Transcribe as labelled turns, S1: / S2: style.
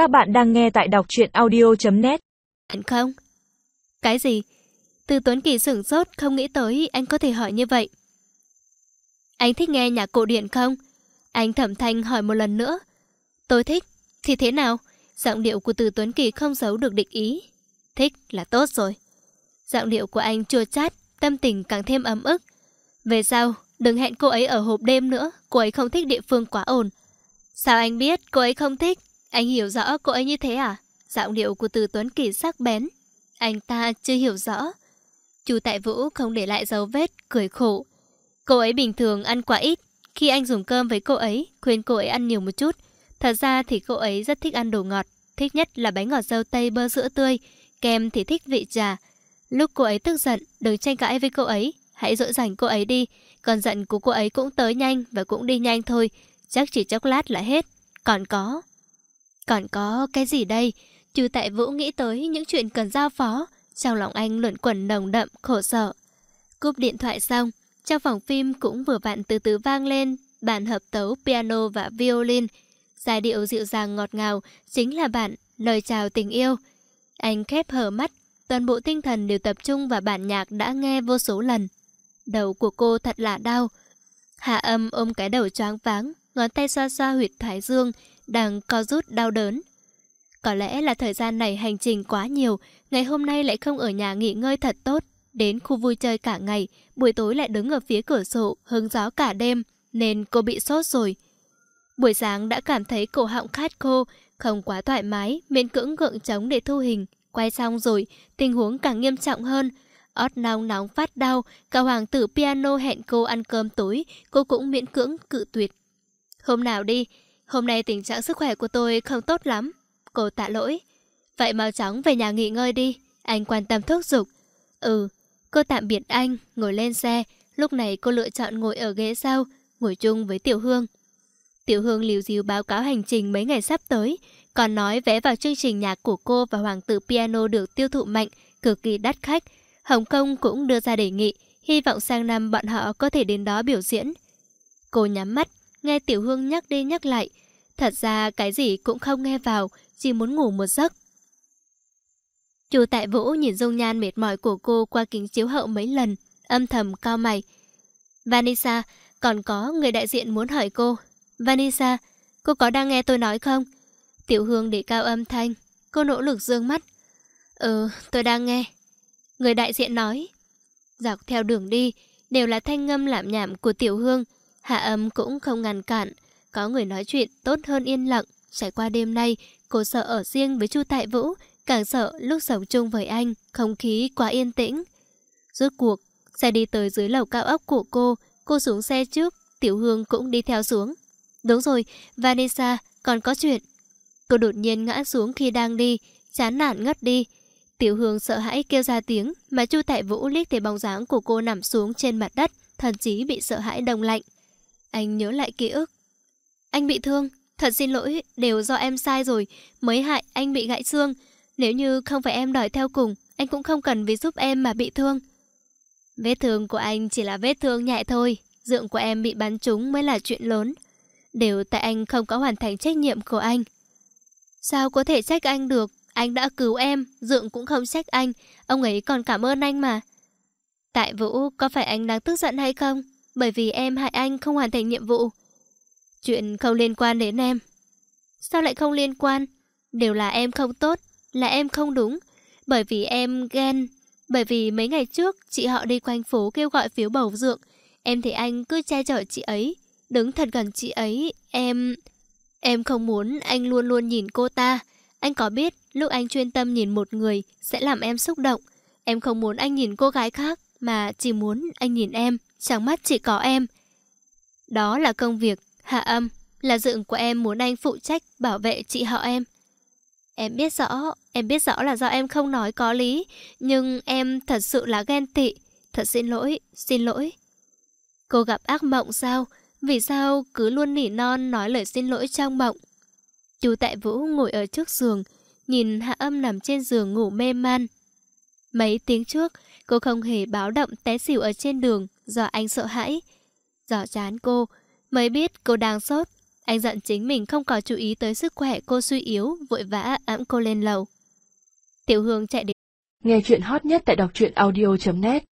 S1: Các bạn đang nghe tại đọc truyện audio.net
S2: Anh không? Cái gì? Từ Tuấn Kỳ sửng sốt không nghĩ tới anh có thể hỏi như vậy. Anh thích nghe nhạc cổ điển không? Anh thẩm thanh hỏi một lần nữa. Tôi thích. Thì thế nào? Giọng điệu của từ Tuấn Kỳ không giấu được định ý. Thích là tốt rồi. Giọng điệu của anh chua chát, tâm tình càng thêm ấm ức. Về sau, đừng hẹn cô ấy ở hộp đêm nữa, cô ấy không thích địa phương quá ồn. Sao anh biết cô ấy không thích? Anh hiểu rõ cô ấy như thế à? Giọng điệu của từ Tuấn Kỳ sắc bén. Anh ta chưa hiểu rõ. Chú Tại Vũ không để lại dấu vết, cười khổ. Cô ấy bình thường ăn quá ít. Khi anh dùng cơm với cô ấy, khuyên cô ấy ăn nhiều một chút. Thật ra thì cô ấy rất thích ăn đồ ngọt. Thích nhất là bánh ngọt dâu tây bơ sữa tươi. Kem thì thích vị trà. Lúc cô ấy tức giận, đừng tranh cãi với cô ấy. Hãy dỗ dành cô ấy đi. Còn giận của cô ấy cũng tới nhanh và cũng đi nhanh thôi. Chắc chỉ chốc lát là hết. Còn có... Còn có cái gì đây? Chứ Tại Vũ nghĩ tới những chuyện cần giao phó. Trong lòng anh luẩn quẩn nồng đậm, khổ sở. Cúp điện thoại xong, trong phòng phim cũng vừa vặn từ từ vang lên bản hợp tấu piano và violin. Giai điệu dịu dàng ngọt ngào chính là bản lời chào tình yêu. Anh khép hờ mắt, toàn bộ tinh thần đều tập trung vào bản nhạc đã nghe vô số lần. Đầu của cô thật là đau. Hạ âm ôm cái đầu choáng váng, ngón tay xoa xoa huyệt thái dương, đang co rút đau đớn. Có lẽ là thời gian này hành trình quá nhiều, ngày hôm nay lại không ở nhà nghỉ ngơi thật tốt. Đến khu vui chơi cả ngày, buổi tối lại đứng ở phía cửa sổ, hứng gió cả đêm, nên cô bị sốt rồi. Buổi sáng đã cảm thấy cổ họng khát khô, không quá thoải mái, miễn cưỡng gượng trống để thu hình. Quay xong rồi, tình huống càng nghiêm trọng hơn. Ót nóng nóng phát đau, cả hoàng tử piano hẹn cô ăn cơm tối, cô cũng miễn cưỡng cự tuyệt. Hôm nào đi, hôm nay tình trạng sức khỏe của tôi không tốt lắm. Cô tạ lỗi. Vậy mau chóng về nhà nghỉ ngơi đi, anh quan tâm thúc giục. Ừ, cô tạm biệt anh, ngồi lên xe. Lúc này cô lựa chọn ngồi ở ghế sau, ngồi chung với Tiểu Hương. Tiểu Hương liều diều báo cáo hành trình mấy ngày sắp tới, còn nói vé vào chương trình nhạc của cô và Hoàng tử Piano được tiêu thụ mạnh, cực kỳ đắt khách. Hồng Kông cũng đưa ra đề nghị, hy vọng sang năm bọn họ có thể đến đó biểu diễn. Cô nhắm mắt, nghe Tiểu Hương nhắc đi nhắc lại. Thật ra cái gì cũng không nghe vào, chỉ muốn ngủ một giấc. Chu Tại Vũ nhìn dung nhan mệt mỏi của cô qua kính chiếu hậu mấy lần, âm thầm cao mày. Vanessa, còn có người đại diện muốn hỏi cô. Vanessa, cô có đang nghe tôi nói không? Tiểu Hương để cao âm thanh, cô nỗ lực dương mắt. Ừ, tôi đang nghe. Người đại diện nói. Dọc theo đường đi, đều là thanh ngâm lạm nhảm của Tiểu Hương. Hạ âm cũng không ngăn cản. Có người nói chuyện tốt hơn yên lặng. Trải qua đêm nay, cô sợ ở riêng với Chu Tại Vũ, càng sợ lúc sống chung với anh, không khí quá yên tĩnh. Rốt cuộc, xe đi tới dưới lầu cao ốc của cô, cô xuống xe trước, Tiểu Hương cũng đi theo xuống. Đúng rồi, Vanessa, còn có chuyện. Cô đột nhiên ngã xuống khi đang đi, chán nản ngất đi. Tiểu Hương sợ hãi kêu ra tiếng, mà Chu Tại Vũ liếc thấy bóng dáng của cô nằm xuống trên mặt đất, thần chí bị sợ hãi đông lạnh. Anh nhớ lại ký ức. Anh bị thương, thật xin lỗi, đều do em sai rồi, mới hại anh bị gãy xương. Nếu như không phải em đòi theo cùng, anh cũng không cần vì giúp em mà bị thương. Vết thương của anh chỉ là vết thương nhẹ thôi, dượng của em bị bắn trúng mới là chuyện lớn. Đều tại anh không có hoàn thành trách nhiệm của anh. Sao có thể trách anh được? Anh đã cứu em, dượng cũng không trách anh, ông ấy còn cảm ơn anh mà. Tại Vũ, có phải anh đang tức giận hay không? Bởi vì em hại anh không hoàn thành nhiệm vụ. Chuyện không liên quan đến em. Sao lại không liên quan? Đều là em không tốt, là em không đúng. Bởi vì em ghen. Bởi vì mấy ngày trước, chị họ đi quanh phố kêu gọi phiếu bầu dượng. Em thấy anh cứ che chở chị ấy. Đứng thật gần chị ấy, em... Em không muốn anh luôn luôn nhìn cô ta. Anh có biết lúc anh chuyên tâm nhìn một người sẽ làm em xúc động. Em không muốn anh nhìn cô gái khác mà chỉ muốn anh nhìn em, chẳng mắt chỉ có em. Đó là công việc, hạ âm, là dựng của em muốn anh phụ trách bảo vệ chị họ em. Em biết rõ, em biết rõ là do em không nói có lý, nhưng em thật sự là ghen tị. Thật xin lỗi, xin lỗi. Cô gặp ác mộng sao? Vì sao cứ luôn nỉ non nói lời xin lỗi trong mộng? Chú Tại Vũ ngồi ở trước giường, nhìn Hạ Âm nằm trên giường ngủ mê man. Mấy tiếng trước, cô không hề báo động té xỉu ở trên đường do anh sợ hãi. Giỏ chán cô, mới biết cô đang sốt. Anh giận chính mình không có chú ý tới sức khỏe cô suy yếu, vội vã ẵm cô lên lầu. Tiểu Hương chạy đến.
S1: Nghe chuyện hot nhất tại đọc truyện audio.net